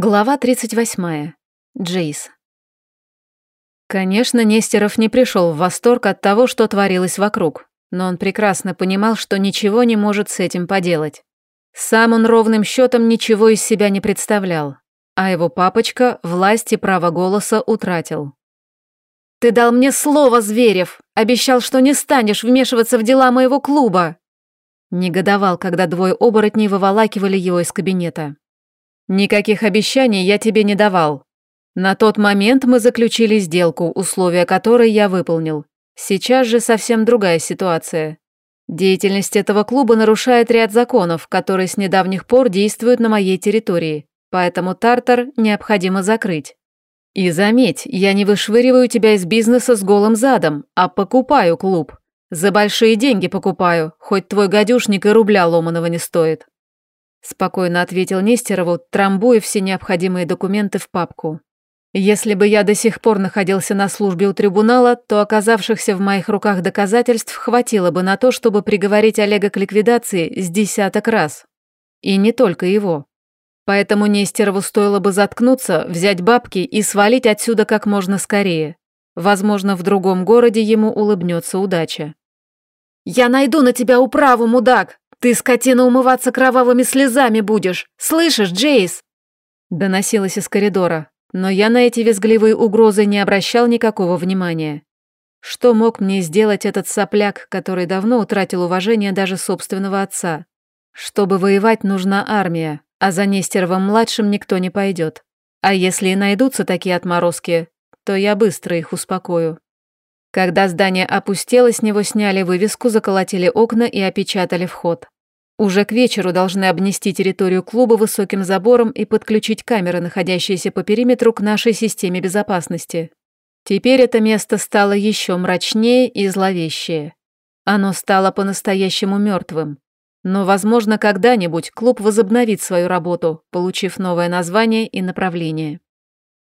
Глава 38. Джейс. Конечно, Нестеров не пришел в восторг от того, что творилось вокруг, но он прекрасно понимал, что ничего не может с этим поделать. Сам он ровным счетом ничего из себя не представлял, а его папочка власть и право голоса утратил. «Ты дал мне слово, Зверев! Обещал, что не станешь вмешиваться в дела моего клуба!» Негодовал, когда двое оборотней выволакивали его из кабинета. Никаких обещаний я тебе не давал. На тот момент мы заключили сделку, условия которой я выполнил. Сейчас же совсем другая ситуация. Деятельность этого клуба нарушает ряд законов, которые с недавних пор действуют на моей территории, поэтому Тартар необходимо закрыть. И заметь, я не вышвыриваю тебя из бизнеса с голым задом, а покупаю клуб. За большие деньги покупаю, хоть твой гадюшник и рубля ломаного не стоит. Спокойно ответил Нестерову, трамбуя все необходимые документы в папку. Если бы я до сих пор находился на службе у трибунала, то оказавшихся в моих руках доказательств хватило бы на то, чтобы приговорить Олега к ликвидации с десяток раз. И не только его. Поэтому Нестерову стоило бы заткнуться, взять бабки и свалить отсюда как можно скорее. Возможно, в другом городе ему улыбнется удача. «Я найду на тебя управу, мудак!» «Ты, скотина, умываться кровавыми слезами будешь! Слышишь, Джейс?» Доносилось из коридора, но я на эти визгливые угрозы не обращал никакого внимания. Что мог мне сделать этот сопляк, который давно утратил уважение даже собственного отца? Чтобы воевать, нужна армия, а за Нестеровым-младшим никто не пойдет. А если и найдутся такие отморозки, то я быстро их успокою. Когда здание опустело, с него сняли вывеску, заколотили окна и опечатали вход. Уже к вечеру должны обнести территорию клуба высоким забором и подключить камеры, находящиеся по периметру, к нашей системе безопасности. Теперь это место стало еще мрачнее и зловещее. Оно стало по-настоящему мертвым. Но, возможно, когда-нибудь клуб возобновит свою работу, получив новое название и направление.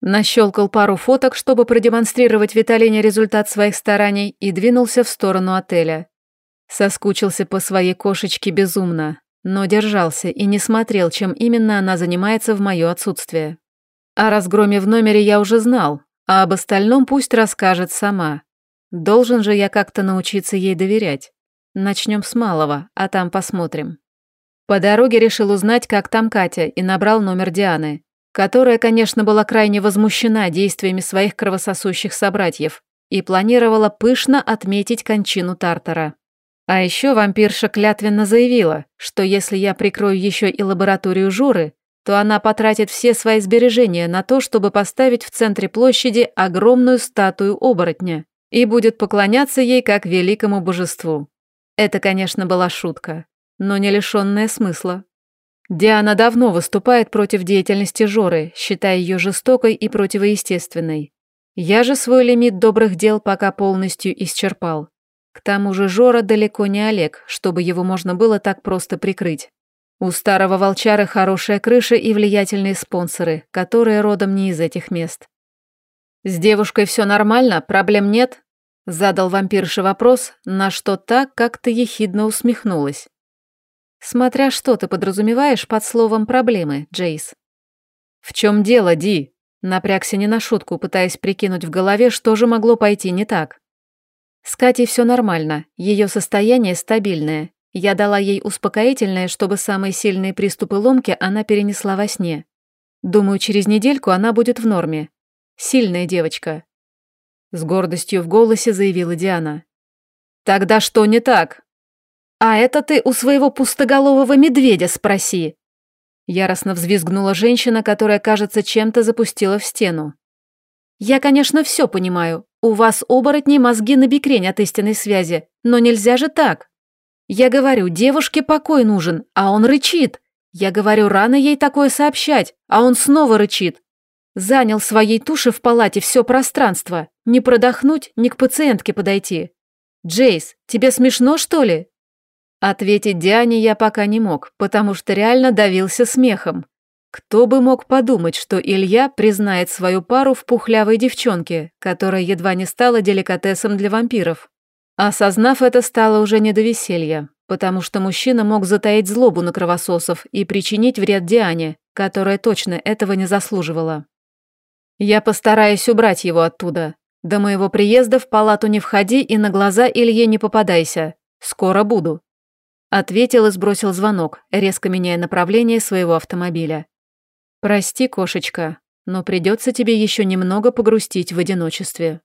Нащелкал пару фоток, чтобы продемонстрировать Виталине результат своих стараний, и двинулся в сторону отеля. Соскучился по своей кошечке безумно, но держался и не смотрел, чем именно она занимается в мое отсутствие. О разгроме в номере я уже знал, а об остальном пусть расскажет сама. Должен же я как-то научиться ей доверять. Начнем с малого, а там посмотрим. По дороге решил узнать, как там Катя, и набрал номер Дианы которая, конечно, была крайне возмущена действиями своих кровососущих собратьев и планировала пышно отметить кончину Тартара. А еще вампирша клятвенно заявила, что если я прикрою еще и лабораторию Журы, то она потратит все свои сбережения на то, чтобы поставить в центре площади огромную статую оборотня и будет поклоняться ей как великому божеству. Это, конечно, была шутка, но не лишенная смысла. Диана давно выступает против деятельности Жоры, считая ее жестокой и противоестественной. Я же свой лимит добрых дел пока полностью исчерпал. К тому же Жора далеко не Олег, чтобы его можно было так просто прикрыть. У старого волчара хорошая крыша и влиятельные спонсоры, которые родом не из этих мест. «С девушкой все нормально, проблем нет?» Задал вампирша вопрос, на что так как-то ехидно усмехнулась. Смотря что ты подразумеваешь под словом «проблемы», Джейс. «В чем дело, Ди?» Напрягся не на шутку, пытаясь прикинуть в голове, что же могло пойти не так. С Катей все нормально, ее состояние стабильное. Я дала ей успокоительное, чтобы самые сильные приступы ломки она перенесла во сне. Думаю, через недельку она будет в норме. Сильная девочка. С гордостью в голосе заявила Диана. «Тогда что не так?» «А это ты у своего пустоголового медведя спроси!» Яростно взвизгнула женщина, которая, кажется, чем-то запустила в стену. «Я, конечно, все понимаю. У вас, оборотни, мозги на бикрень от истинной связи, но нельзя же так. Я говорю, девушке покой нужен, а он рычит. Я говорю, рано ей такое сообщать, а он снова рычит. Занял своей туши в палате все пространство. Не продохнуть, ни к пациентке подойти. Джейс, тебе смешно, что ли? Ответить Диане я пока не мог, потому что реально давился смехом. Кто бы мог подумать, что Илья признает свою пару в пухлявой девчонке, которая едва не стала деликатесом для вампиров. Осознав это, стало уже не до веселья, потому что мужчина мог затаить злобу на кровососов и причинить вред Диане, которая точно этого не заслуживала. Я постараюсь убрать его оттуда. До моего приезда в палату не входи и на глаза Илье не попадайся. Скоро буду. Ответил и сбросил звонок, резко меняя направление своего автомобиля. «Прости, кошечка, но придется тебе еще немного погрустить в одиночестве».